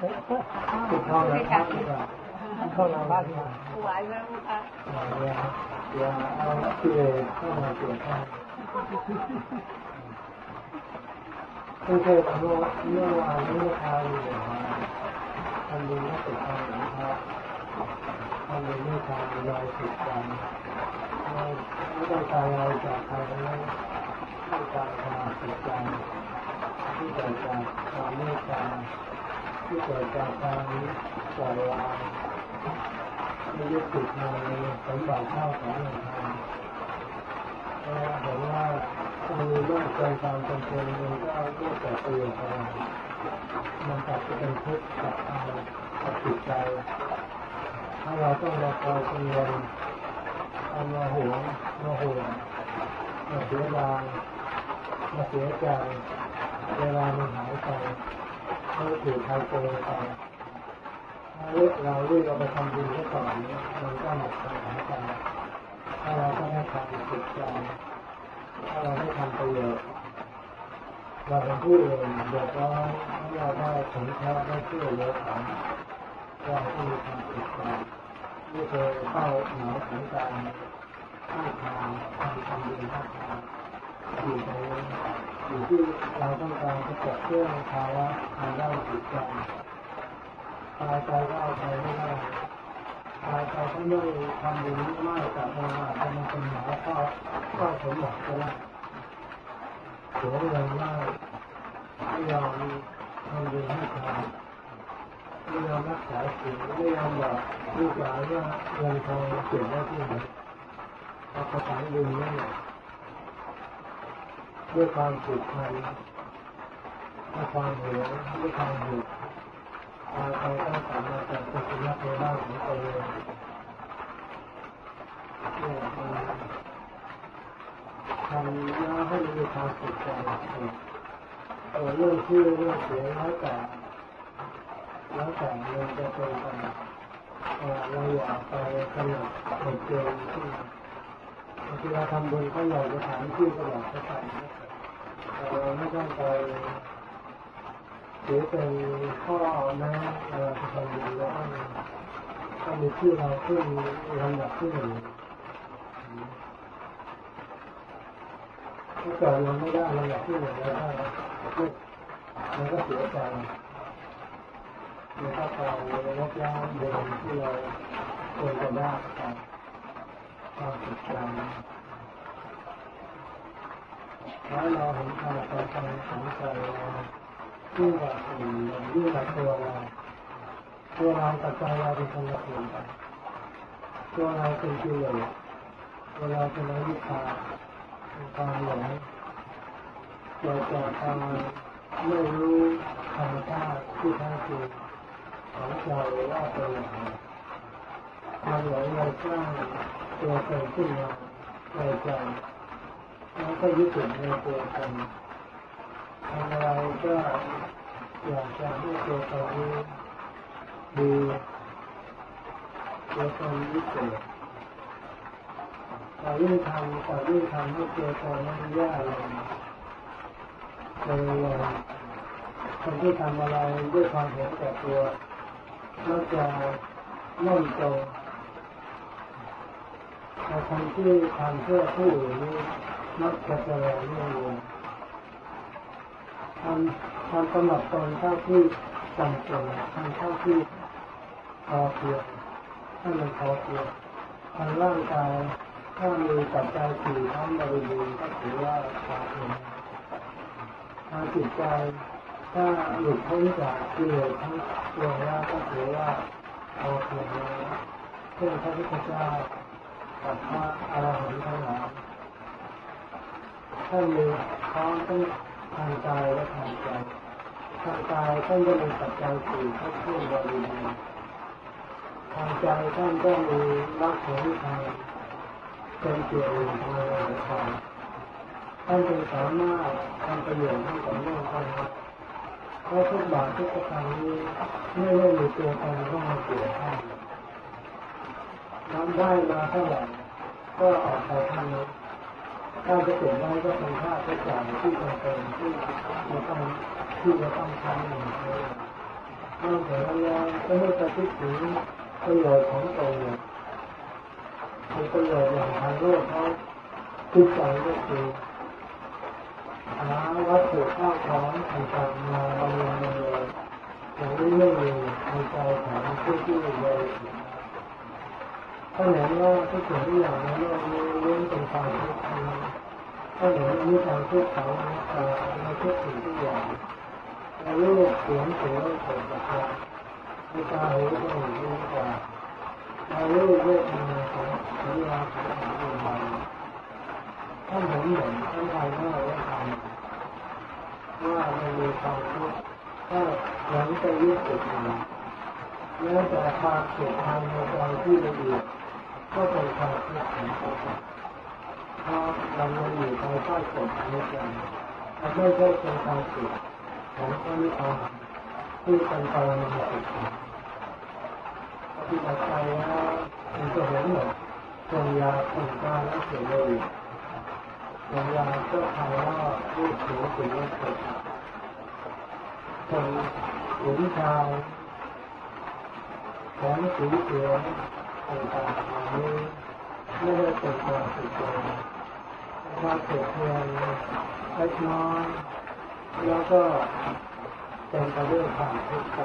ติดทองแล้วครับเข้าเราบ้านมาไหวไหมคะอย่าอย่าเอาที่เลเข้ามาเกี่ยวข้องไม่ใช่เมื่อเมื่อวานเมื่อคราวอยู่มทำดีไม่ติดทองนะครับทำดีไม่ทำลอยติดกันไม่ต้องการอะไรจากใครไม่ต้องการความติดใจที่เกิดจากความเมตตา ที่เกิดจากการปล่อยวางไม่ยึดติดในสมบัติข้าวของเงินทองเพราะเห็นว่าถ้ามีเรื่องเกินความจำเป็นมันก็ไม่เกิดประโยชน์อะไรมันกลับจะเป็นทุกข์กับเรากับจิตใจ ถ้าเราต้องมาคอยกังวลเอามาห่วงมาห่วงมาเสียดายมาเสียใจเวลามันหายไป ไม่ถูกใครโกงไปถ้าเลือกเราเลือกเราไปทำดีซะก่อนนี่ยมันก็หมดปัญหาไปถ้าเราไม่ได้ทำจิตใจถ้าเราไม่ทำประโยชน์เราเป็นผู้เอื่นเดือดร้อนเราได้ผลแท้ได้ช่วยเหลือเขาเราที่มีความจิตใจนี่คือเป้าหมายของการให้ทานทำความดีให้ทานอยู่ตรงนี้ อยู่ที่เราต้องการจะจัดเครื่องภาวะทางด้านจิตใจตายใจก็เอาไปไม่ได้ตายใจก็ไม่ทำดีไม่แต่เราอาจจะมาเป็นหมอก็ก็สมบัติก็ได้เสียเงินมากไม่ยอมทำดีให้ทานไม่ยอมรักษาสิ่งไม่ยอมบอกลูกหลานว่าเงินทองเก็บได้ที่ไหนเอากระถางดินนั่นแหละ ด้วยความผูกพันด้วยความเหวด้วยความหดตายไปต้องสามารถจะเป็นสุนัขในบ้านของตัวเองทำแล้วให้มีความสุขใจเออเรื่องชื่อเรื่องเสียงแล้วแต่แล้วแต่มันจะเป็นไปเออเราอยากไปกำหนดกฎเกณฑ์ที่ บางทีเราทำบุญก็อยากจะถามชื่อก็อยากจะใส่เราไม่ต้องไปถือเป็นข้อนะเออทำบุญแล้วต้องต้องมีชื่อเราขึ้นลำดับที่หนึ่งถ้าเกิดเราไม่ได้ลำดับที่หนึ่งแล้วก็มันก็เสียใจมันก็ไปลบล้างเดิมที่เราควรจะได้ ครับความสุขใจแล้วเราเห็นความสำคัญของใจเรายิ่กว่าอื่นยิ่กว่าตัวเราตัวเรากับใจเราเป็นคนละคนกันตัวเราเป็นกิเลสตัวเราเป็นอวิชชาเป็นความหลงเกิดจากความไม่รู้ธรรมชาติที่แท้จริงของใจว่าเป็นอย่างไรมันหลงเลยสร้าง ตัวตนขึ้นมาในใจแล้วก็ยึดติดในตัวตนทำอะไรก็อยากจะให้ตัวตนนี้ดีตัวตนวิเศษแต่ยิ่งทำแต่ยิ่งทำให้ตัวตนนั้นแย่ลงเลยลงคนที่ทำอะไรด้วยความเห็นแก่ตัวมักจะย่มตร งแต่คนที่ทำเพื่อผู้อื่นนี้มักจะเจริญรุ่งเรืองทำทำกำหนดตนเท่าที่จำเป็นทำเท่าที่พอเพียงให้มันพอเพียงทางร่างกายถ้ามีปัจจัยสี่ทั้งบริบูรณ์ก็ถือว่าพอเพียงทางจิตใจถ้าหลุดพ้นจากกิเลสทั้งปวงแล้วก็ถือว่าพอเพียงแล้วเช่นพระพุทธเจ้า กับพระอรหันต์ทั้งหลายท่านมีพร้อมทั้งทางกายและทางใจทางกายท่านก็มีปัจจัยสี่ครบถ้วนบริบูรณ์ทางใจท่านก็มีรักผลทางเป็นเกี่ยวกับทางอะไรทางท่านจึงสามารถทำประโยชน์ให้กับโลกได้เพราะทุกบาททุกสตางค์นี้ไม่ได้มีตัวตนเข้ามาเกี่ยวข้อง ทำได้มาเท่าไหร่ก็ออกไปทางนั้ถ้าจะเก็บไว้ก็เป็นค่าใช้จ่ายที่จำเป็นที่เราต้องที่เราต้องทำอย่างนี้นอกจากนั้นแล้วก็ไม่ไปคิดถึงประโยชน์ของตนเลยคือประโยชน์อย่างทางโลกเขาคิดใจก็คือหาวัตถุข้าวของต่างๆมาบำรุงเลยอย่างนี้ไม่มีในใจของผู้ที่เลย ถ้าเห็นว่าทุกสิ่งทุกอย่างในโลกนี้ล้วนเป็นความทุกข์ถ้าเห็นมีความทุกข์เของในทุกสิ่งทุกอย่างในโลกเสียงเสียงเกิดจากในตาหูจมูกลิ้นกายในโลกเวทนาของสัญญาของสังขารท่านเห็นเหมือนท่านภายนอกและภายในว่ามันมีความทุกข์ถ้าหลังจะยึดติดมันแล้วแต่ความเกิดทางในใจที่ละเอียด ก็เป็นความทุกข์ของตัวเพราะเราอยู่ภายใต้กฎอนิจจังมันไม่ใช่เป็นความสุขของพระนิพพานที่เป็นปรมาสุขปฏิบัติไปแล้วมันจะเห็นหมดปัญญาปัญญาและเสียเลยปัญญาก็ทำว่าพูดถึงสิ่งที่เกิดคนหญิงชายของสีเขียว ต่างๆเหล่านี้ไม่ได้เป็นความสุขเลยความสุขเพียงเล็กน้อยแล้วก็เป็นไปด้วยความทุกข์ใจ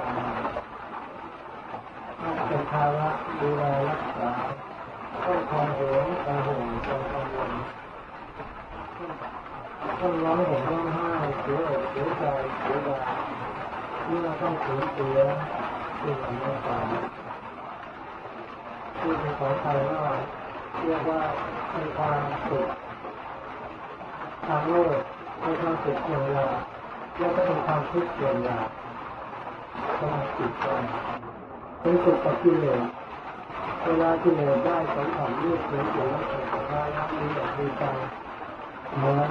เป็นภาระดูแลรักษาต้องคอยห่วงคอยห่วงคอยกังวลต้องร้องห่มร้องไห้เสียอกเสียใจเสียดายเมื่อต้องสูญเสียสิ่งต่างๆ ที่เป็นของใครว่าเรียกว่าเป็นความสุขทางโลกเป็นความสุขเยียวยาแล้วก็เป็นความทุกข์เยียวยาสมาธิใจเป็นสุขกับกิเลสเวลากิเลสได้สัมผัสรูปเสียงกลิ่นรสสัมผัสรับรู้แบบดีใจเหมือน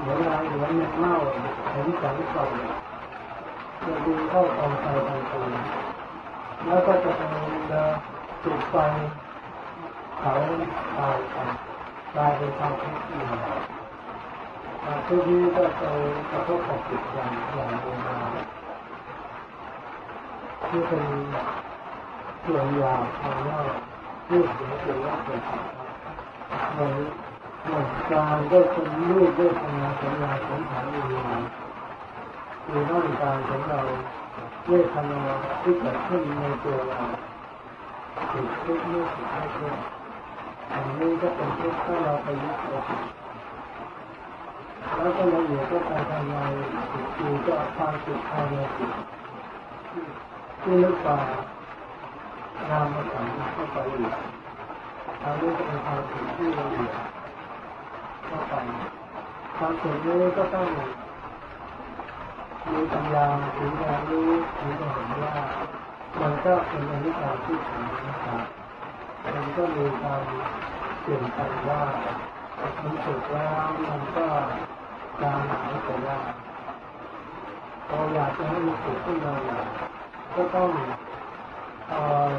เหมือนอะไรเหมือนเน่าเห็นแสงส่องจะดูเข้ากองไฟทันที แล้วก็จะเป็นจุดไฟเผาตายไปกลายเป็นความทุกข์อีกความทุกข์นี้ก็จะกระทบกับจิตใจอย่างรุนแรงที่เป็นส่วนยาวทางนอกรูปเสียงเสียงว่าเกิดเหมือนเหมือนการด้เป็นรูปด้ทำงานสัญญาสังขารวิญญาณคือร่างกายของเรา เวทนาที่เกิดขึ้นในตัวเราสุขทุกข์ไม่สุขไม่ทุกข์อันนี้ก็เป็นทุกข์ถ้าเราไปยึดติดแล้วก็ละเอียดก็ไปทำลายจิตคือก็ความสุขภายในจิตที่ลึกกว่านามขันธ์เข้าไปอีกทางนี้ก็เป็นความสุขที่ละเอียดเข้าไปความสุขนี้ก็ต้อง มีปัญญาถึงจะรู้ถึงจะเห็นว่ามันก็เป็นอนิจจังที่ถึงนะครับมันก็มีการเปลี่ยนแปลงว่ามันสุขแล้วมันก็การหายไปได้เราอยากจะให้มันสุขขึ้นมาก็ต้องเอ่อ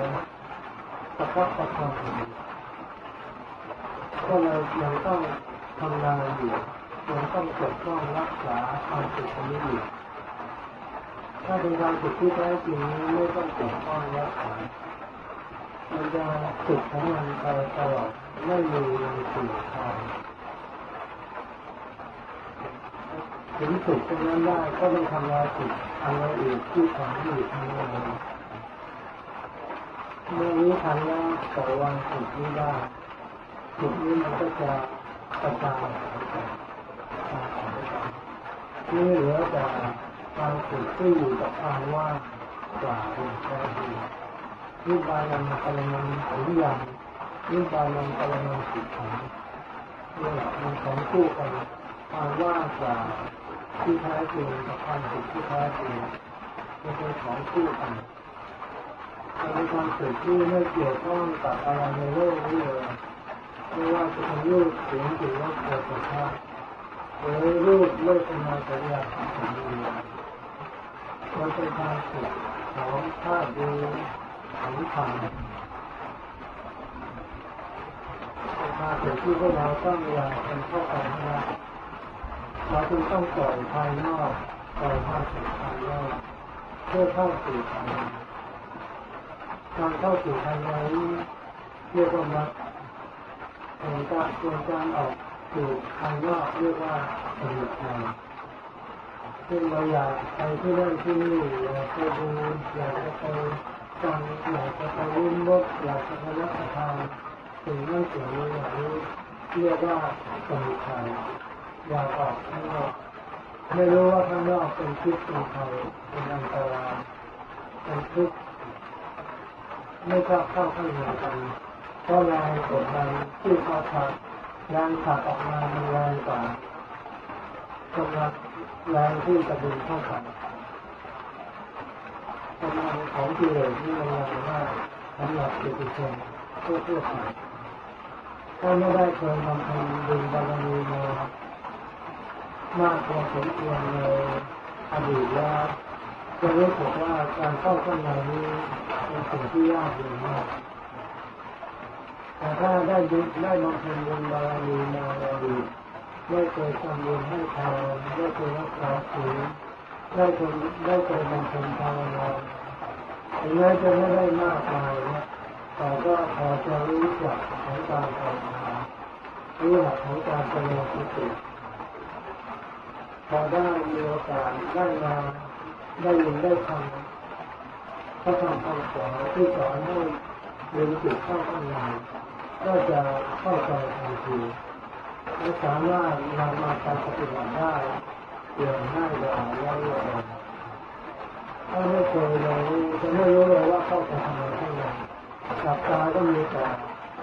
ประคับประคองก็เลยยังต้องทำงานอยู่ยังต้องปกป้องรักษาความสุขนี้อยู่ ถ้าเป็นความสุขที่แท้จริงไม่ต้องปกป้องรักษามันจะสุขของมันไปตลอดไม่มีในสิ่งทางถึงสุขตรงนั้นได้ก็ต้องทำลายสุขทำลายอื่นที่ของอยู่ทางนั้นเมื่อนี้ทันแล้วปล่อยวางสุขนี้ได้สุขนี้มันก็จะกระจายนี่เหลือแต่ ความสุขที่อยู่กับความว่างกว่าเป็นแค่ดีนิบานังปรมังหรือยังนิบานังปรมังสิทธังนี่แหละมันของคู่กันความว่างกว่าที่แท้จริงกับความสุขที่แท้จริงมันเป็นของคู่กันมันเป็นความสุขที่ไม่เกี่ยวข้องกับอะไรในโลกนี้เลยไม่ว่าจะเป็นรูปเสียงหรือว่าเกิดจากภาพหรือรูปเลิกมาสัญญาของสัญญา มันเป็นความสุขของธาตุดูของธรรมเป็นความสุขที่พวกเราต้องอยากเป็นเข้าไปนะเราจึงต้องปล่อยภายนอกปล่อยความสุขภายนอกเพื่อเข้าสู่ภายในการเข้าสู่ภายในเรียกว่ามรรคส่วนการส่วนการออกสู่ภายนอกเรียกว่าสมุทัย ซึ่งเราอยากไปที่นั่นที่นี่อยากไปดูอยากจะไปฟังอยากจะไปลิ้มรสอยากจะไปรับประทานสิ่งนั้นสิ่งนี้อย่างนี้เรียกว่าสมุทัยอยากออกข้างนอกไม่รู้ว่าข้างนอกเป็นพิษเป็นภัยเป็นอันตรายเป็นทุกข์ไม่กล้าเข้าข้างในกันเพราะแรงกดดันที่เขาขับแรงขับออกมามันแรงกว่ากำลัง แรงที่จะดึงเข้าไปกำลังของกิเลสที่มันแรงมากสำหรับปุถุชนทั่วๆไปถ้าไม่ได้เคยทำบุญดึงบารมีมามากพอสมควรในอดีตแล้วจะรู้สึกว่าการเข้าข้างในนี้เป็นสิ่งที่ยากเลยมากแต่ถ้าได้ดึได้บำเพ็ญบุญบารมีมาในอดีต ได้เคยทำบุญให้ทานได้เคยรักษาศีลได้เคยได้เคยบำเพ็ญภาวนาถึงแม้จะไม่ได้มากมายนะแต่ก็พอจะรู้จักของการภาวนารู้หลักของการเจริญสติพอได้มีโอกาสได้มาได้ยินได้ทำพระธรรมคำสอนที่สอนให้ดึงจิตเข้าข้างในก็จะเข้าใจทันที และสามารถนำมาการปฏิบัติได้เพียงง่ายดายและรวดเร็วถ้าไม่เคยเลยจะไม่รู้เลยว่าเข้าไปทำอะไรข้างในจับตาก็มีแต่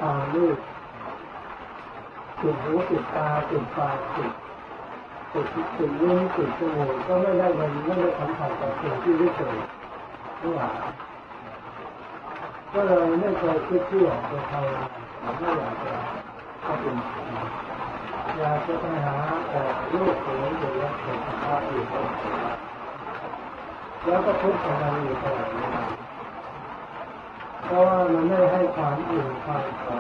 ตาลูกติดหูติดตาติดปากติดติดติดลิ้นติดจมูกก็ไม่ได้เลยไม่ได้สัมผัสกับสิ่งที่ได้เจอทั้งหลายก็เลยไม่เคยคิดที่อยากจะทำไม่อยากจะเข้าเป็นอ ยากจะไปหาแต่ลูกหลานหรือว่าสุขภาพอยู่ตลอดแล้วก็ทุกข์กับมันอยู่ตลอดเลาเพราะว่ามันไม่ให้ความอิ่มความพอ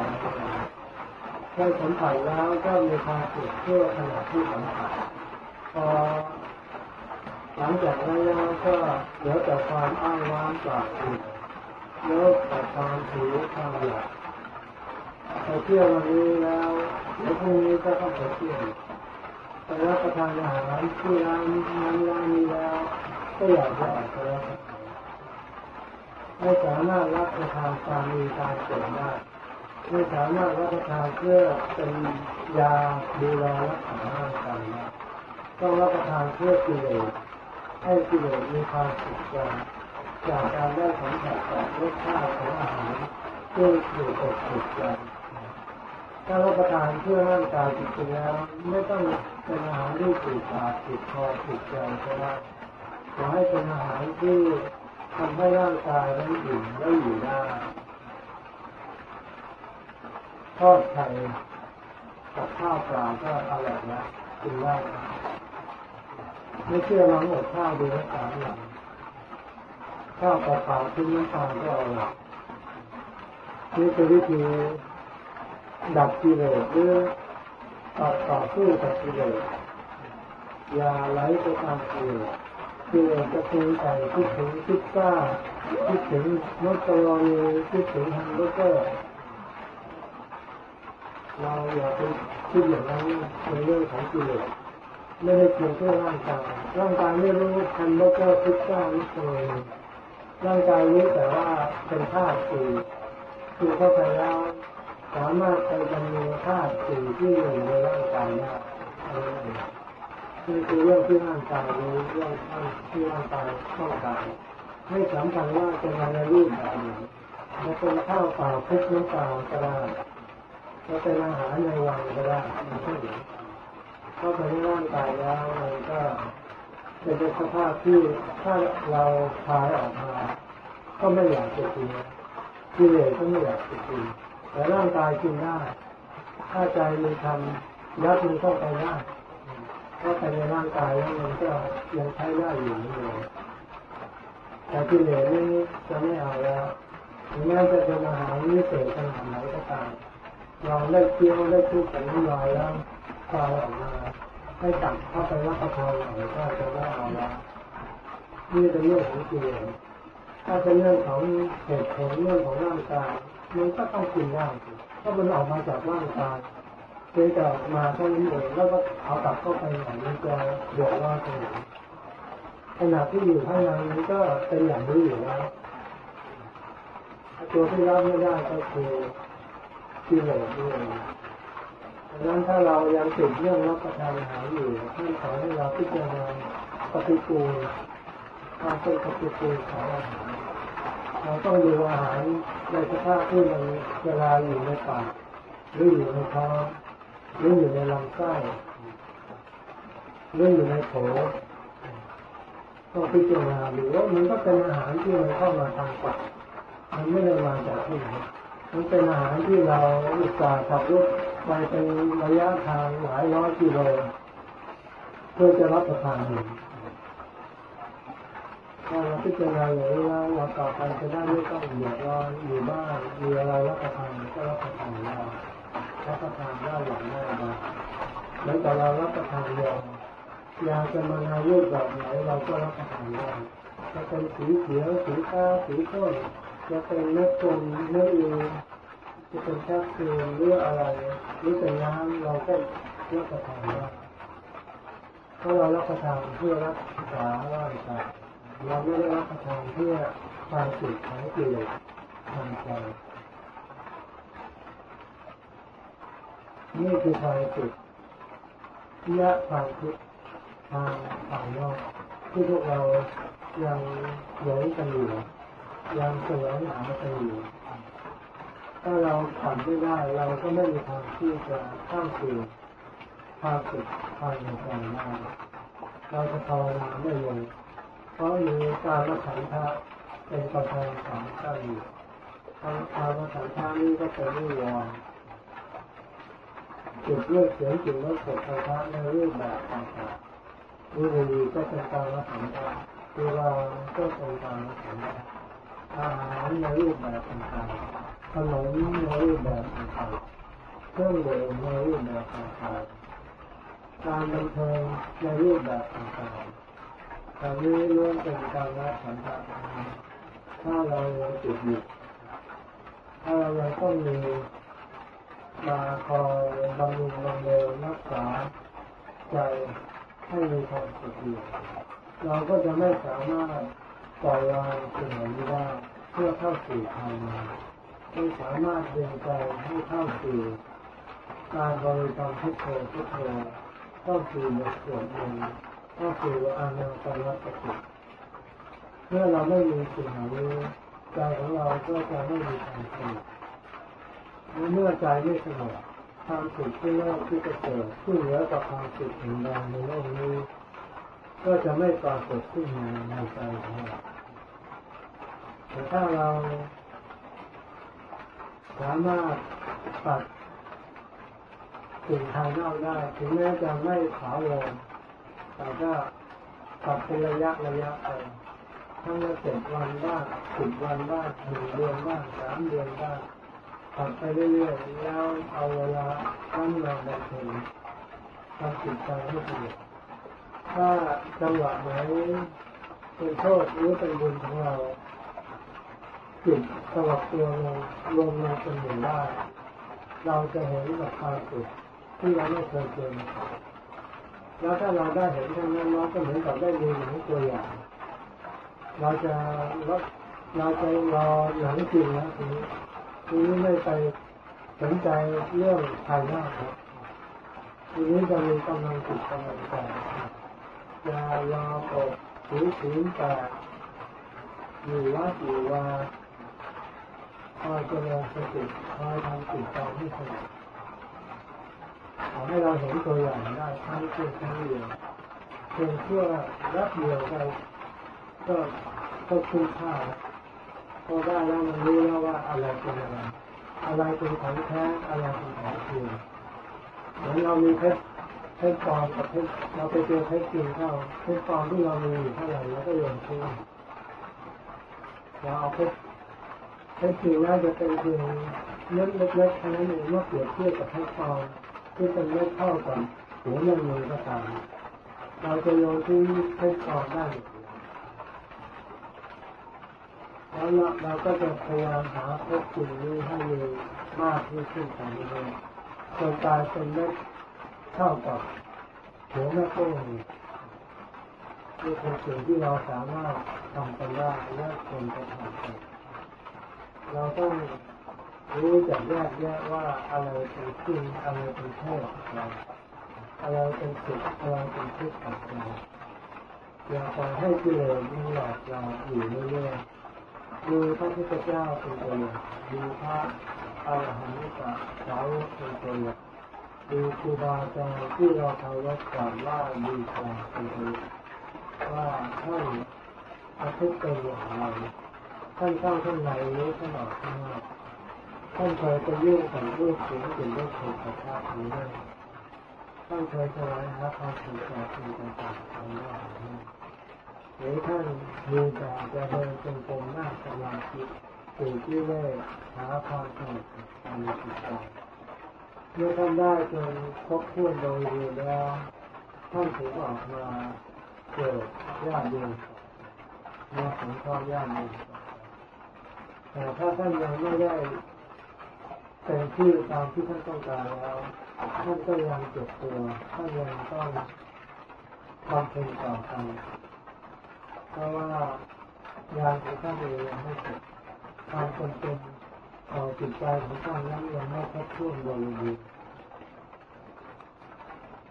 ได้สัมผัสแล้วก็มีความสุขเพื่อขณะที่สัมผัสพอหลังจากนั้นแล้วก็เหลือแต่ความอ้างว้างปากอิ่มแล้วแต่ความหิวความอยาก ไปเที่ยววันนี้แล้วเดี๋ยวพรุ่งนี้ก็ต้องไปเที่ยวไปรับประทานอาหารที่ร้านนั้นร้านนี้แล้วก็อยากจะออกไปรับประทานไม่สามารถรับประทานตามมีตามเกิดได้ไม่สามารถรับประทานเพื่อเป็นยาดูแลรักษาร่างกายได้ต้องรับประทานเพื่อกิเลสให้กิเลสมีความสุขใจจากการได้สัมผัสกับรสชาติของอาหารที่ถูกอกถูกใจ ถ้ารับประทานเพื่อร่างกายจริงๆแล้ว ไม่ต้องเป็นอาหารที่ถูกปากถูกคอถูกใจก็ได้ขอให้เป็นอาหารที่ทำให้ร่างกายนั้นอิ่มและอยู่ได้ทอดไข่กับข้าวเปล่าก็อร่อยนะกินได้ไม่เชื่อลองอดข้าวดูสักสามหลังข้าวเปล่าทิ้งน้ำตาลก็อร่อยนี่คือวิธี ดับกิเลสหรือต่อต่อสู้กับกิเลสอย่าไหลไปตามกิเลสกิเลสจะคุยใจคิดถึงพิซซ่าคิดถึงมอสซาเรลคิดถึงฮมเบอร์เกอร์เราอย่าไปคิดอย่างนั้นในเรื่องของกิเลสไม่ได้เพียงแค่ร่างกายร่างกายไม่รู้ฮมเบอร์เกอร์พิซซ่านี่เลยร่างกายรู้แต่ว่าเป็นธาตุสี่คือเข้าไปแล้วามารถไปจำนวนธาตุสี่งที่อยู่ในร่างกายได้นี่คือเรื่องที่ร่างกายรู้เรื่องที่ร่างกายต้องการไม่สำคัญว่าเป็นอะไรรูปแบบไหนจะเป็นข้าวเปล่าพริกน้ำเปล่าก็ได้จะเป็นอาหารในวันก็ได้มันก็ดีเข้าไปในร่างกายแล้วมันก็จะเป็นสภาพที่ถ้าเราพายออกมาก็ไม่อยากจะกินกิเลสก็ไม่อยากจะกิน แต่ร่างกายกินได้ ถ้าใจมีทำยัดมันเข้าไปได้เพราะไปในร่างกายแล้วมันก็ยังใช้ได้อยู่นี่เลยแต่กิเลสนี่จะไม่เอาแล้วถึงแม้จะเป็นอาหารนิเศษขนาดไหนก็ตามเราได้เคี้ยวได้ทุกข์กับน้ลายแล้วคลายออกมาให้ตักเข้าไปรับประทานหน่อยก็จะได้เอาแล้วนี่เป็นเรื่องของกิเลสถ้าเป็นเรื่องของเหตุผลเรื่องของร่างกาย มันก็ต้องกินได้เพราะมันออกมาจากร่างกายเพียงแต่มาเท่านี้เองแล้วก็เอากลับเข้าไปอย่างนี้จะเดือดร้อนตรงไหนขณะที่อยู่ข้างในนี้ก็เป็นอย่างนี้อยู่แล้วตัวที่รับไม่ได้ก็คือกิเหลสด้วยดังนั้นถ้าเรายังติดเรื่องรับประทานอาหารอยู่ท่านสอนให้เราพิจารณาปฏิกูลความเป็นปฏิกูลของอาหาร เราต้องดูอาหารในสภาพที่มันเวลาอยู่ในปากหรืออยู่ในท้องหรืออยู่ในลำไส้หรืออยู่ในโถต้องพิจารณาดูว่ามันก็เป็นอาหารที่มันเข้ามาทางปากมันไม่ได้มาจากที่ไหนมันเป็นอาหารที่เราอุตส่าห์ขับรถไปเป็นระยะทางหลายร้อยกิโลเพื่อจะรับประทานอยู่ ถ้าเราพิจารณาอย่างนี้แล้วเราต่อไปจะได้ไม่ต้องเดือดร้อนอยู่บ้านมีอะไรรับประทานก็รับประทานได้รับประทานได้อย่างง่ายดายเหมือนกับเรารับประทานยายาจะมาในรูปแบบไหนเราก็รับประทานได้จะเป็นสีเขียวสีฟ้าสีส้มจะเป็นเม็ดกลมเม็ดอืจะเป็นแคปซูลหรืออะไรหรือเป็นน้ำเราก็รับประทานได้เพราเรารับประทานเพื่อรักษาร่างกาย เราไม่ได้รับประทานเพื่อความสุขของกิเลสทางใจนี่คือความสุขยะความทุกข์ทางภายนอกที่พวกเรายังหลงกันอยู่ยังแสวงหากันอยู่ถ้าเราผ่านไม่ได้เราก็ไม่มีทางที่จะเข้าสู่ความสุขภายในใจได้เราจะภาวนาไม่ลง เพราะมีการรักษาทะเป็นประธานของข้าอยู่การรักษาทะนี้ก็เป็นนิวรณ์จุดเลือกเสียงจุดเลือกสดทะในรูปแบบต่างๆบุรีก็เป็นการรักษาทะเวลาก็เป็นการรักษาทะอาหารในรูปแบบต่างๆขนมในรูปแบบต่างๆเครื่องดื่มในรูปแบบต่างๆการบันเทิงในรูปแบบต่างๆ อันนี้ล้วนเป็นการรักษาทะถ้าเรายังติดอยู่ถ้าเรายังต้องมีมาคอยบำรุงบำเรอรักษาใจให้มีความสุขอยู่เราก็จะไม่สามารถปล่อยวางสิ่งเหล่านี้ได้เพื่อเข้าสู่ภายในไม่สามารถเดินใจให้เข้าสู่การบริกรรมพุทโธพุทโธเข้าสู่บทสวดมนต์ เข้าสู่อานาปานสติเมื่อเราไม่มีสิ่งเหล่านี้ใจของเราก็จะไม่มีความสงบเมื่อใจไม่สงบความสุขที่โลกที่จะเกิดที่เหนือกับความสุขแห่งใดในโลกนี้ ก็จะไม่ปรากฏขึ้นมาในใจของเราแต่ถ้าเราสามารถตัดสิ่งภายนอกได้ถึงแม้จะไม่ขาวง แต่ก็ตัดเป็นระยะระยะไปทั้งละเจ็ดวันบ้างสิบวันบ้างหนึ่งเดือนบ้างสามเดือนบ้างตัดไปเรื่อยๆแล้วเอาเวลาตั้งมาบำเพ็ญทำจิตใจให้สงบถ้าจังหวะไหนเป็นโทษหรือเป็นบุญของเราจิตสงบตัวลงลงมาเป็นหนึ่งได้ เราจะเห็นกับความสุขที่เราไม่เคยเจอมาก่อน แล้วถ้าเราได้เห็นทั้งนั้นเราก็เหมือนกับได้ดูหนังตัวอย่าง เราจะเราจะรอหนังจริงนะทีนี้ทีนี้ไม่ไปสนใจเรื่องภายนอกครับทีนี้จะมีกำลังจิตกำลังใจจะรอปกถือศีลแปดอยู่วัดอยู่ว่าคอยเจริญสติคอยทำจิตใจให้สงบ อให้เราเห็นตัวอย่างได้ทั้งเพียงครั้งเดียวเพียงเพื่อรับเดียวเราก็ก็คุ้มค่าพอได้แล้วมันรู้แล้วว่าอะไรเป็นอะไรอะไรเป็นของแท้อะไรเป็นของจริงเหมือนเรามีเพชรเพชรปลอมกับเพชรเราไปเจอเพชรจริงเข้าเพชรปลอมที่เรามีอยู่เท่าไหร่เราก็โยนทิ้งเราเอาเพชรเพชรจริงน่าจะเป็นเพียงเม็ดเล็กๆแค่นั้นเองเมื่อเปรียบเทียบกับเพชรปลอม ที่เป็นเม็ดเท่ากับหัวเงินมือก็ตามเราจะโยนทิ้งเพชรอมได้แล้วเราเราก็จะพยายามหาพบสิ่งนี้ให้มีมากที่ขึ้นไปเรื่อยๆจนกลายเป็นเม็ดเท่ากับหัวแม่โป้งนี่เป็นสิ่งที่เราสามารถทำไปได้และควรจะทำไปเราต้อง รู้จักแยกแยะว่าอะไรเป็นจริงอะไรเป็นเทศเราอะไรเป็นสุขอะไรเป็นทุกข์กับเราอย่าปล่อยให้กิเลสมันหลอกเราอยู่เรื่อยๆดูพระพุทธเจ้าเป็นตัวอย่างดูพระอรหันต์สาวกเป็นตัวอย่างดูครูบาอาจารย์ที่เราเคารพกราบไหว้บูชาเป็นตัวอย่างว่าท่านประพฤติเป็นอย่างไรท่านเข้าข้างในหรือท่านออกข้างนอก ท่านเคยไปยุ่งกับรูปเสียงกลิ่นรสโผฏฐัพพะหรือไม่ท่านเคยถวายหาความสุขจากสิ่งต่างๆทำได้หรือไม่หรือท่านมีแต่จะเดินจงกรมหน้าสมาธิตื่ที่เล่หาความสงบภายในจิตใจเมื่อท่านได้จนครบถ้วนโดยรวมแล้วท่านถึงออกมาเกิดญาติโยมมาสงเคราะห์ญาติโยมแต่ถ้าท่านยังไม่ได้ เป็นที่ตามที่ท่านต้องการแล้วท่านก็ยังเจ็บตัวท่านยังต้องบำเพ็ญต่อไปเพราะว่างานของท่านเองยังไม่เสร็จความจำเป็นต่อจิตใจของท่านนั้นยังไม่ครบถ้วนบริบูรณ์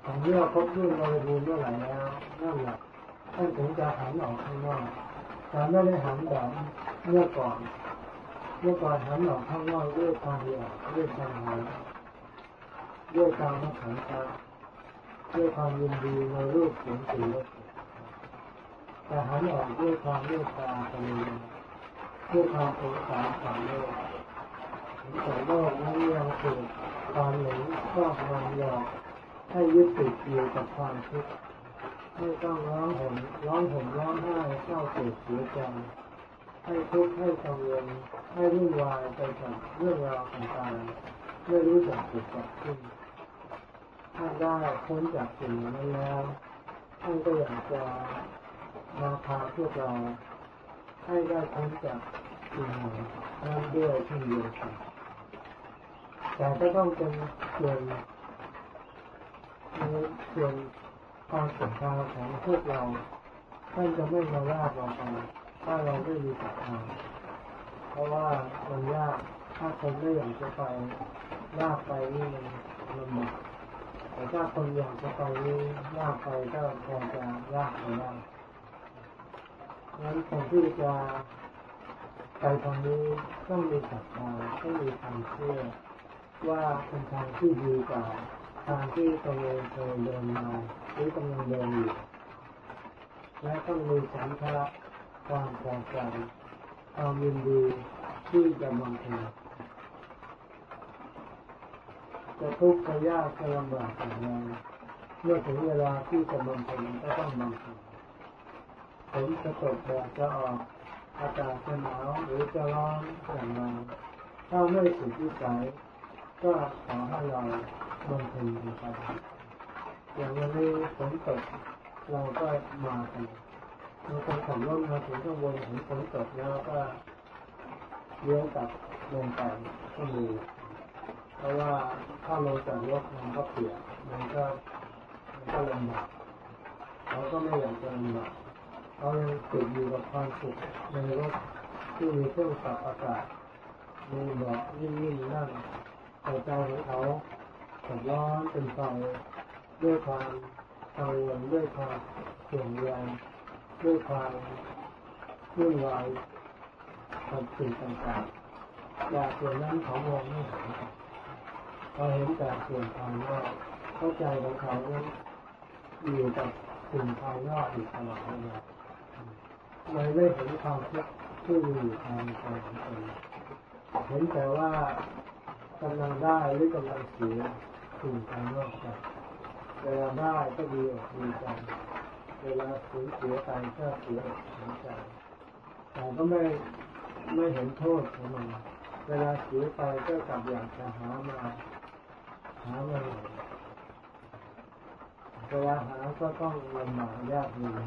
ของเมื่อครบถ้วนบริบูรณ์เมื่อไหร่แล้วนั่นแหละท่านถึงจะหันออกข้างนอกแต่ไม่ได้หันแบบเมื่อก่อน เมื่อก่อนหันออกข้างนอกด้วยความอยากด้วยความหายด้วยความไม่ขันตาด้วยความยินดีในรูปเสียงกลิ่นรสแต่หันออกด้วยความเมตตาปณีด้วยความสงสารของโลกแต่โลกนั้นยังถูกความหลงครอบงำหลอกให้ยึดติดอยู่กับความทุกข์ไม่ต้องร้องห่มร้องห่มร้องไห้เศร้าโศกเสียใจ ให้ทุกข์ให้กังวลให้วุ่นวายไปกับเรื่องราวต่างๆไม่รู้จักเกิดจักขึ้นท่าได้พ้นจากสิ่งนั้นแล้วท่านก็อยากจะมาพาพวกเราให้ได้พ้นจากสิ่งนั้นด้วยเช่นเดียวกันแต่ก็ต้องเป็นส่วนในส่วนความศรัทธาของพวกเราท่านจะไม่มาลากเราไป ถ้าเราไม่มีศรัทธาเพราะว่ามันยากถ้าคนไม่อยากจะไปลากไปนี่มันลำบากแต่ถ้าคนอยากจะไปนี่ลากไปก็พอจะลากไปได้งั้นคนที่จะไปทางนี้ต้องมีศรัทธาต้องมีความเชื่อว่าเป็นทางที่ดีกว่าทางที่ตัวเองเคยเดินมาหรือกำลังเดินอยู่และต้องมีสันทะ ความพอใจความยินดีที่จะบำเพ็ญจะทุกข์จะยากจะลำบากอย่างไรเมื่อถึงเวลาที่จะบำเพ็ญก็ต้องบำเพ็ญฝนจะตกแดดจะออกอากาศจะหนาวหรือจะร้อนอย่างไรถ้าไม่สุดวิสัยก็ขอให้เราบำเพ็ญไปอย่างวันนี้ฝนตกเราก็มากัน บางคนขับรถมาถึงข้างบนเห็นฝนตกแล้วก็เลี้ยวกลับลงไปก็มีเพราะว่าถ้าลงจากรถมันก็เปียกมันก็มันก็ลำบากเขาก็ไม่อยากจะลำบากเขายังติดอยู่กับความสุขในรถที่มีเครื่องปรับอากาศมีเบาะนิ่มๆนั่งแต่ใจของเขาขับร้อนเป็นไฟด้วยความกังวลด้วยความเสี่ยงแรง ด้วยความวุ่นวายกับสิ่งต่างๆจากส่วนนั้นเขามองไม่เห็นเขาเห็นแต่ส่วนภายนอกเข้าใจของเขานั้นอยู่กับสิ่งภายนอกอยู่ตลอดเวลาเลยไม่เห็นความทุกข์ที่มีอยู่ภายในใจของตนเห็นแต่ว่ากำลังได้หรือกำลังเสียสิ่งภายนอกไปเวลาได้ก็ดีอกดีใจ เวลาสูญเสียไปก็เสียอกเสียใจแต่ก็ไม่ไม่เห็นโทษของมัน เวลาเสียไปก็กลับอยากจะหามาหามาใหม่เวลาหาก็ต้องลำบากยากเย็น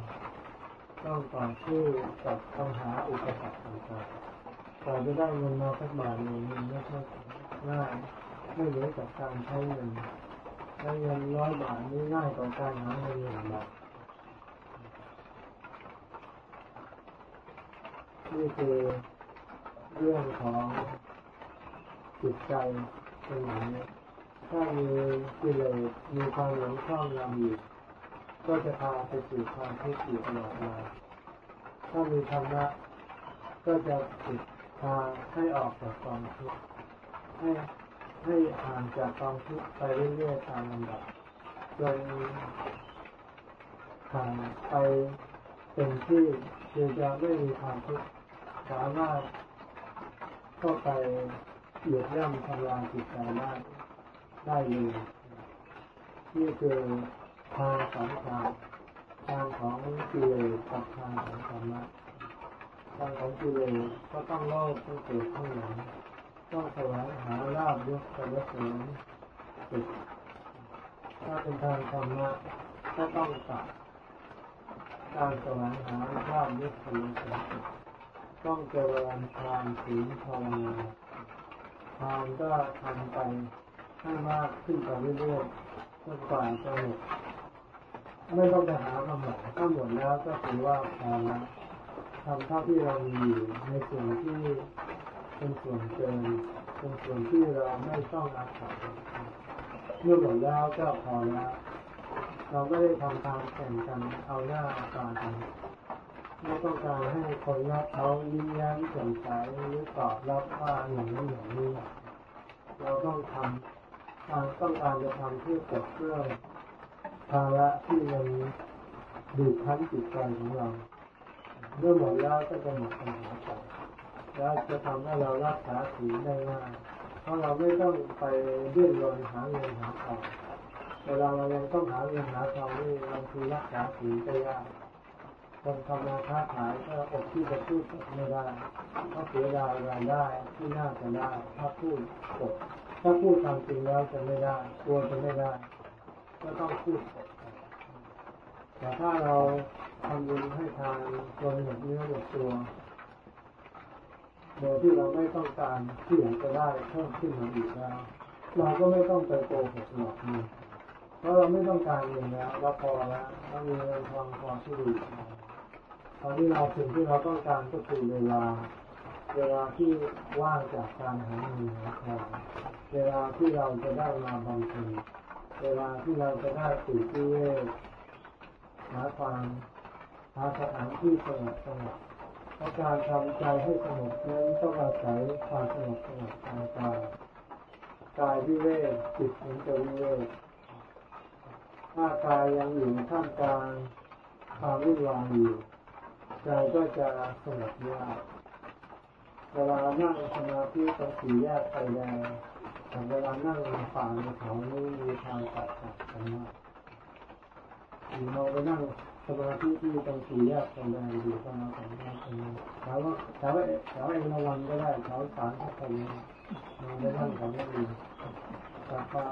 ต้องต่อสู้กับปัญหาอุปสรรคต่างๆกว่าจะได้เงินมาสักบาทหนึ่งมันไม่ใช่ง่ายไม่เหมือนกับการใช้เงินใช้เงินร้อยบาทนี่ง่ายกว่าการหาเงินหนึ่งบาท นี่คือเรื่องของจิตใจเป็นอย่างนี้ถ้ามีกิเลสมีความหลงครอบงำอยู่ก็จะพาไปสู่ความทุกข์อยู่ตลอดมาถ้ามีธรรมะก็จะติดพาให้ออกจากกองทุกข์ให้ให้ห่างจากกองทุกข์ไปเรื่อยๆตามลำดับจนห่างไปเป็นที่คือจะไม่มีความทุกข์ สามารถเข้าไปเหยียบย่ำทำลายจิตใจได้ได้เลยนี่คือทางสองทางทางของกิเลสกับทางของธรรมะทางของกิเลสก็ต้องโลภต้องเกิดข้างหลังต้องแสวงหาลาบยศสรรเสริญติดถ้าเป็นทางธรรมะก็ต้องตัดการแสวงหาลาบยศสรรเสริญ ต้องเจริญทานศีลภาวนาทานก็ทำไปให้มากขึ้นไปเรื่อยๆจนกว่าจะหมดไม่ต้องไปหาคำหมดถ้าหมดแล้วก็ถือว่าพอแล้วทำเท่าที่เรามีในส่วนที่เป็นส่วนเกินเป็นส่วนที่เราไม่ต้องอาศัยเมื่อหมดแล้วก็พอแล้วเราไม่ได้ทำตามแข่งกันเอาหน้าอาการกัน ไม่ต้องการให้คนรับเขายิ้มแย้มแจ่มใสหรือตอบรับว่าอย่างนี้อย่างนี้ เราต้องทำการต้องการจะทำเพื่อกดเครื่องภาระที่มันบีบคั้นจิตใจของเราเมื่อหมดแล้วก็จะหมดปัญหาไปแล้วจะทำให้เรารักษาศีลได้ง่ายเพราะเราไม่ต้องไปดิ้นรนหาเงินหาทองเวลาเรายังต้องหาเงินหาทองนี่บางทีรักษาศีลก็ยาก คนทำมาค้าขายก็อดที่จะพูดไม่ได้เพราะเสียดายรายได้ที่น่าจะได้ถ้าพูดกดถ้าพูดตามจริงแล้วจะไม่ได้กลัวจะไม่ได้ ก็ต้องพูดกดแต่ถ้าเราทำบุญให้ทานโดยหมดเนื้อหมดตัวโดยที่เราไม่ต้องการที่อยากจะได้เพิ่มขึ้นมาอีกแล้วเราก็ไม่ต้องไปโกหกหลอกเงินเพราะเราไม่ต้องการเงินแล้วเราพอแล้วเรามีเงินทองพอที่ดี ตอนที่เราสิ่งที่เราต้องการก็คือเวลา เวลาที่ว่างจากการหาเงินหาทองเวลาที่เราจะได้มาบำเพ็ญเวลาที่เราจะได้สิ่งที่เวหาความหาสถานที่สงบสงบเพราะการทำใจให้สงบนั้นต้องอาศัยความสงบสงบทางกายกายวิเวกจิตถึงจะวิเวกถ้ากายยังอยู่ท่ามกลางความวุ่นวายอยู่ ใจก็จะสงบยากเวลานั่งสมาธิต้องสี่แยกไฟแดงแต่เวลานั่งในป่าในเขานี่มีทางตัดขาดกันมากเราไปนั่งสมาธิที่ตรงสี่แยกไฟแดงอยู่สมาธิตรงนี้ถามว่าถามว่าถามว่าเองระวังก็ได้เขาสารทัศน์เราไปนั่งเขาไม่ดีแต่ปา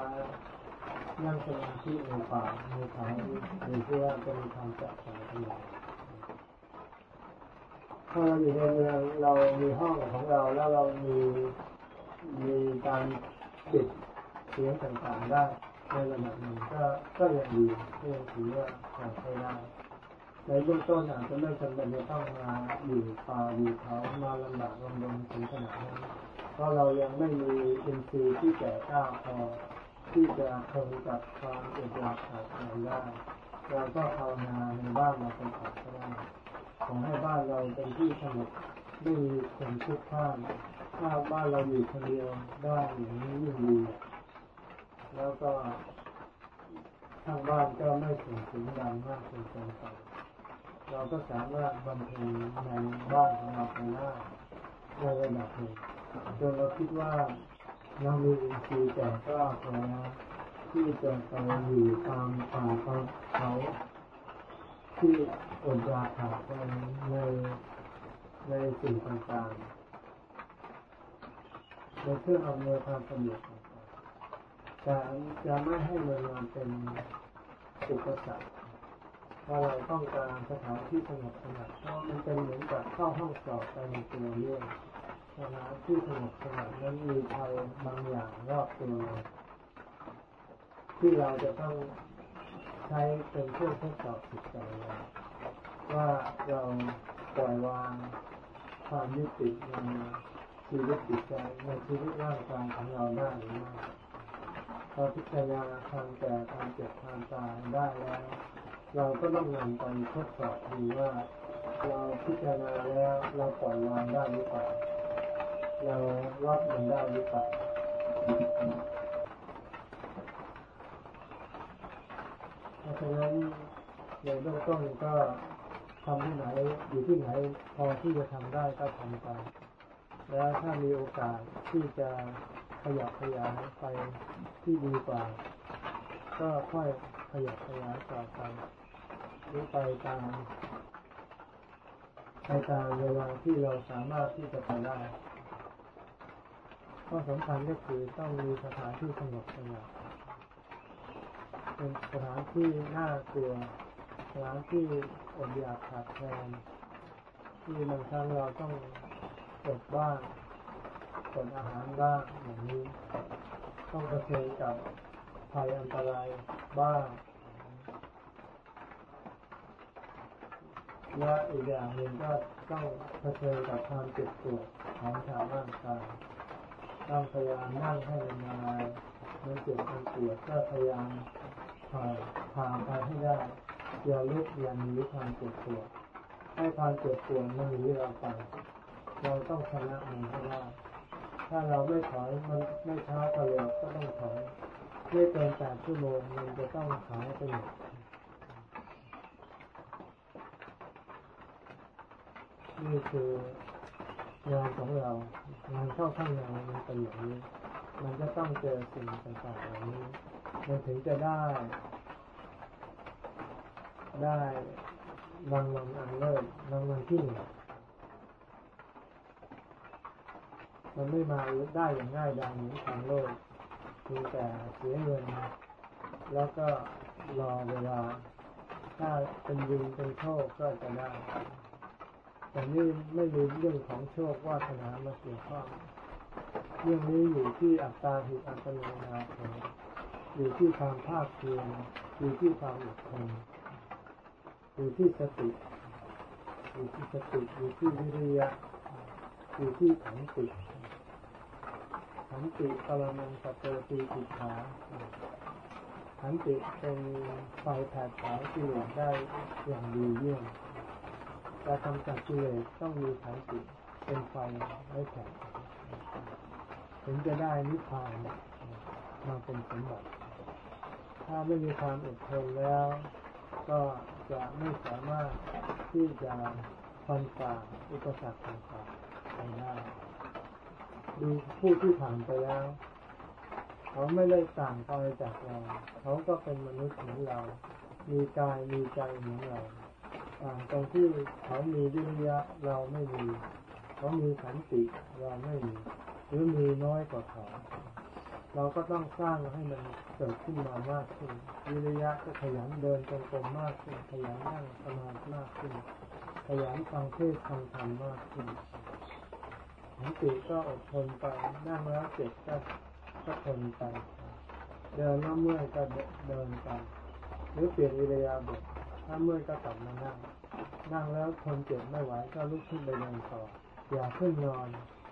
นั่งสมาธิในป่าในเขาหรือเพื่อจะมีทางจัดสรรทั้งหมด ถ้าเราอยู่ในเมืองเรามีห้องของเราแล้วเรามีมีการปิดเสียงต่างๆได้ในระดับหนึ่งก็ก็ยังดีก็ยังถือว่าใช้ได้ในเบื้องต้นอาจจะไม่จำเป็นจะต้องมาอยู่ป่าอยู่เขามาลำบากลำบนถึงขนาดนั้นเพราะเรายังไม่มีอินทรีย์ที่แก่กล้าพอที่จะทนกับความอดอยากขาดแคลนได้เราก็ภาวนาในบ้านเราเป็นของก็ได้ ขอให้บ้านเราเป็นที่สงบไม่มีคนทุกข์ข้ามถ้าบ้านเราอยู่คนเดียวได้อย่างนี้ยิ่งดีแล้วก็ทางบ้านก็ไม่ส่งเสียงดังมากจนเกินไปเราก็สามารถบำเพ็ญในบ้านของเราไปได้ในระดับหนึ่งจนเราคิดว่าเรามีอินทรีย์แต่ก็พอที่จะไปอยู่ตามป่าเขาที่ อดอยากขาดแคลนในในสิ่งต่างๆในเพื่องอำนวยความสะดวกแต่จะไม่ให้มันมาเป็นอุปสรรคถ้าเราต้องการสถานที่สงบสงัดเพราะมันเป็นเหมือนกับเข้าห้องสอบไปในตัวเรื่องสถานที่สงบสงบนั้นมีภัยบางอย่างรอบตัวที่เราจะต้องใช้เป็นเครื่องทดสอบจิตใจเรา ว่าเราปล่อยวางความยึดติดในชีวิตจิตใจในชีวิตร่างกายของเราได้หรือไม่พอพิจารณาทางแก่ความเจ็บความตายได้แล้วเราก็ต้องนำไปทดสอบดูว่า เราพิจารณาแล้วเราปล่อยวางได้หรือเปล่าเรารับมันได้หรือเปล่าเพราะฉะนั้นในเบื้องต้นก็ ทำที่ไหนอยู่ที่ไหนพอที่จะทำได้ก็ทำไป แล้วถ้ามีโอกาสที่จะขยับขยายไปที่ดีกว่า ก็ค่อยขยับขยายต่อไปหรือไปตามไปตามเวลาที่เราสามารถที่จะไปได้ข้อสำคัญก็คือต้องมีสถานที่สงบสงบเป็นสถานที่น่ากลัวสถานที่ อดอยากขาดแคลนที่บางครั้งเราต้องอดบ้างอดอาหารบ้างอย่างนี้ ต้องเผชิญกับภัยอันตรายบ้างและอีกอย่างหนึ่งก็ต้องเผชิญกับความเจ็บปวดของทางร่างกายต้องพยายามนั่งให้มันนานมันเจ็บมันปวดก็พยายามผ่านผ่านไปให้ได้ อย่าลุกอย่าหนีความเจ็บปวดให้ความเจ็บปวดมันหนีเราไป เราต้องชนะมันให้ได้ถ้าเราไม่ถอยมันไม่ช้าก็เร็วก็ต้องถอยไม่เกินแปดชั่วโมงมันจะต้องหายไปหมดนี่คืองานของเรา งานเข้าข้างในมันเป็นอย่างนี้ มันจะต้องเจอสิ่งต่างๆเหล่านี้ มันถึงจะได้ ได้รางวัลอันเลิศรางวัลที่หนึ่งมันไม่มาได้อย่างง่ายดายเหมือนทางโลกเพีแต่เสียเงิน แล้วก็รอเวลา ถ้าเป็นยิงเป็นโชคก็จะได้ แต่นี่ไม่มีเรื่องของโชควาสนามาเกี่ยวข้องเรื่องนี้อยู่ที่อัตตาหิอัตโนนาโถอยู่ที่ความภาคเพียรอยู่ที่ความอดทน อยู่ที่สติอยู่ที่สติอยู่ที่วิริยะอยู่ที่ขันติขันติปรมังสเตติติขาขันติเป็นไฟแผดเผากิเลสได้อย่างดีเยี่ยมการกำจัดกิเลสต้องมีขันติเป็นไฟไว้แผดถึงจะได้นิพพานมาเป็นสมบัติถ้าไม่มีความอดทนแล้ว ก็ จะไม่สามารถที่จะฟันฝ่าอุปสรรคต่างๆไปได้ดูผู้ที่ผ่านไปแล้ว เขาไม่ได้ต่างไปจากเรา เขาก็เป็นมนุษย์เหมือนเรา มีกายมีใจเหมือนเราต่างตรงที่เขามีวิริยะเราไม่มี เขามีขันติเราไม่มี หรือมีน้อยกว่าเขา เราก็ต้องสร้างให้มันเกิดขึ้นมามากขึ้นวิริยะก็ขยันเดินจงกรมมากขึ้น ขยันนั่งสมาธิมากขึ้น ขยันฟังเทศฟังธรรมมากขึ้นขันติก็อดทนไปนั่งแล้วเจ็บก็ก็ทนไป เดินแล้วเมื่อยก็เดินไป หรือเปลี่ยนวิริยาบทถ้าเมื่อยก็กลับมานั่ง นั่งแล้วทนเจ็บไม่ไหวก็ลุกขึ้นไปเดินต่อ อย่าขึ้นนอน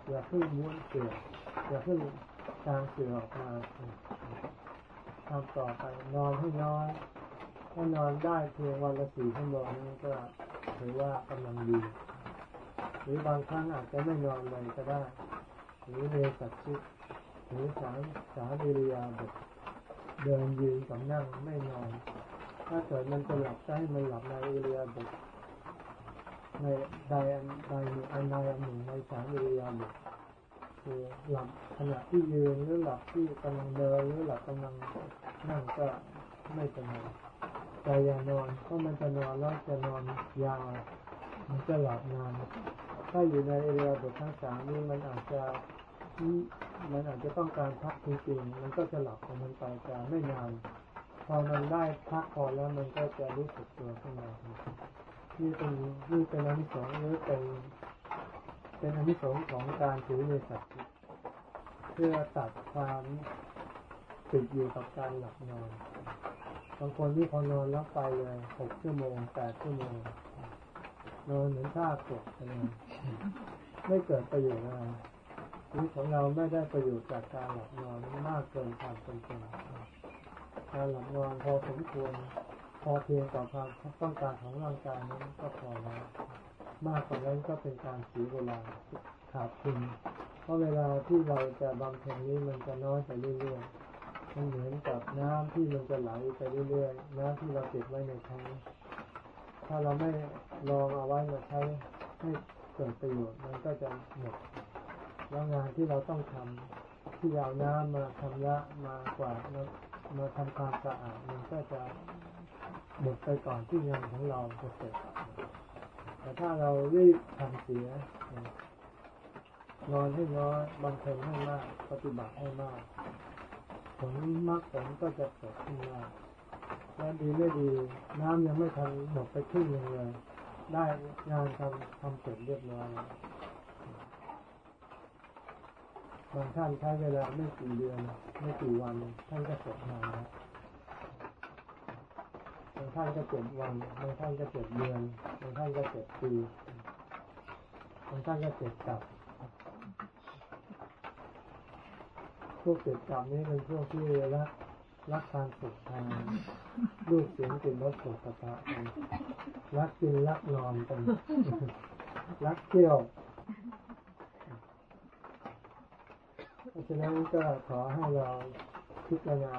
อย่าขึ้นม้วนเสืออย่าขึ้น กลางเสือออกมาทำต่อไปนอนให้น้อยถ้านอนได้เพียงวันละสี่ชั่วโมงนั้นก็ถือว่ากำลังดีหรือบางครั้งอาจจะไม่นอนเลยก็ได้ หรือเรสัตชิตหรือสารสาวิริยาบทเดินยืนกับนั่งไม่นอน ถ้าเกิดมันจะหลับจะให้มันหลับในวิริยาบทในใดอันใดอันใดอันหนึ่งในสามวิริยาบท คือหลับขณะที่ยืนหรือหลับที่กำลังเดินหรือหลับกำลังนั่งก็ไม่เป็นไรแต่อย่านอนเพราะมันจะนอนแล้วจะนอนยาวมันจะหลับนานถ้าอยู่ในเรียบททั้งสามนี้มันอาจจะมันอาจจะต้องการพักจริงๆมันก็จะหลับของมันไปแต่ไม่นานพอมันได้พักพอแล้วมันก็จะรู้สึกตัวขึ้นมานี่เป็นนี่เป็นอันที่สองหรือเป็น เป็นอนิสงส์ของการถือในสัตว์เพื่อตัดความติดอยู่กับการหลับนอน บางคนที่พอนอนแล้วไปเลยหกชั่วโมงแปดชั่วโมง นอนเหมือนท่ากไปเลยไม่เกิดประโยชน์อะไรชีวิตของเราไม่ได้ประโยชน์จากการหลับนอนมากเกินความจำเป็นการหลับนอนพอสมควร พอเพียงต่อความต้องการของร่างกายนั้นก็พอแล้ว มากกว่านั้นก็เป็นการเสียเวลาขาดทุนเพราะเวลาที่เราจะบำเพ็ญนี้มันจะน้อยไปเรื่อยๆมันเหมือนกับน้ำที่มันจะไหลไปเรื่อยๆน้ำที่เราเก็บไว้ในแท้งถ้าเราไม่ลองเอาไว้มาใช้ให้เกิดประโยชน์มันก็จะหมดแล้วงานที่เราต้องทำที่เอาน้ำมาทำละมากวาดมามาทำความสะอาดมันก็จะหมดไปก่อนที่งานของเราจะเสร็จ แต่ถ้าเรารีบทำเสีย นอนให้น้อยบำเพ็ญให้มาก ปฏิบัติให้มากผลมรรคผลก็จะเกิดขึ้นมาและดีไม่ดี น้ำยังไม่ทันหมดไปครึ่งนึงเลยได้งานทำทำเสร็จเรียบร้อยบางท่านใช้เวลาไม่กี่เดือน ไม่กี่วันท่านก็เสร็จงานแล้ว ท่านก็เจ็ดวัน บางท่านก็เจ็ดเดือน บางท่านก็เจ็ดปี บางท่านก็เจ็ดกับพวกเจ็ดกับนี้เป็นพวกที่รักรักการฝึกทางรูปเสียงกลิ่นรสสุขภากันรักกินรักนอนกัน รักเที่ยว เพราะฉะนั้นก็ขอให้เราพิจารณา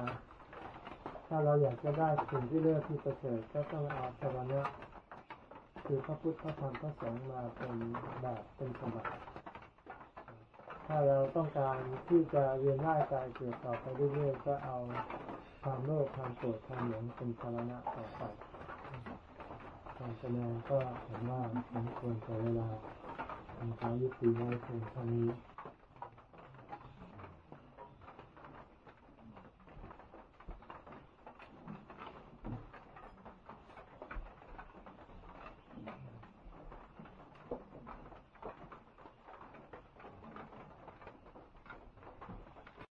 ถ้าเราอยากจะได้สิ่งที่เลือกที่ประเสริฐก็ต้องเอาสวรรค์คือพระพุทธพระธรรมพระสงฆ์มาเป็นแบบเป็นสมบัติถ้าเราต้องการที่จะเรียนร่ายกายเกิดต่อไปเรื่อยๆก็เอาความโลภความโกรธความหลงเป็นสาระต่อไปการแสดงก็เห็นว่าสมควรแต่เวลาทำการยุติไว้เพียงเท่านี้